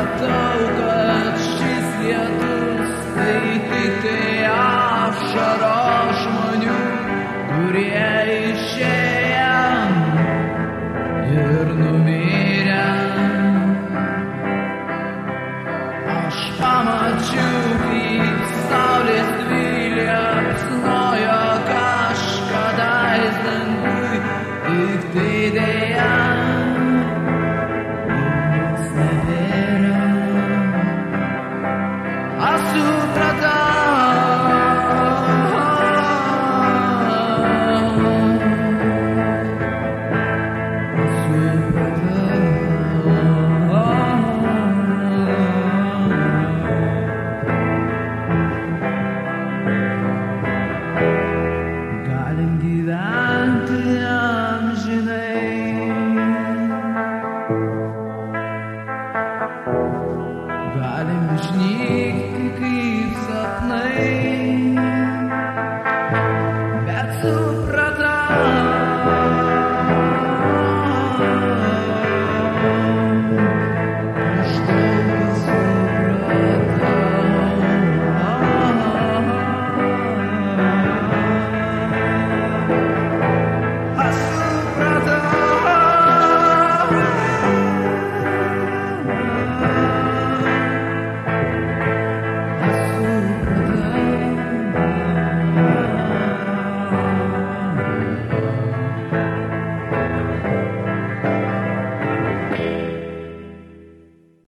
supratau, kad šis lietus tai tik tai ašaro žmonių, kurie išėję ir numirę. Aš pamačiau, kaip saulės vilė apsnojo kažkada įsdangui, tik tai dėja. Налим жник, какие в сапной.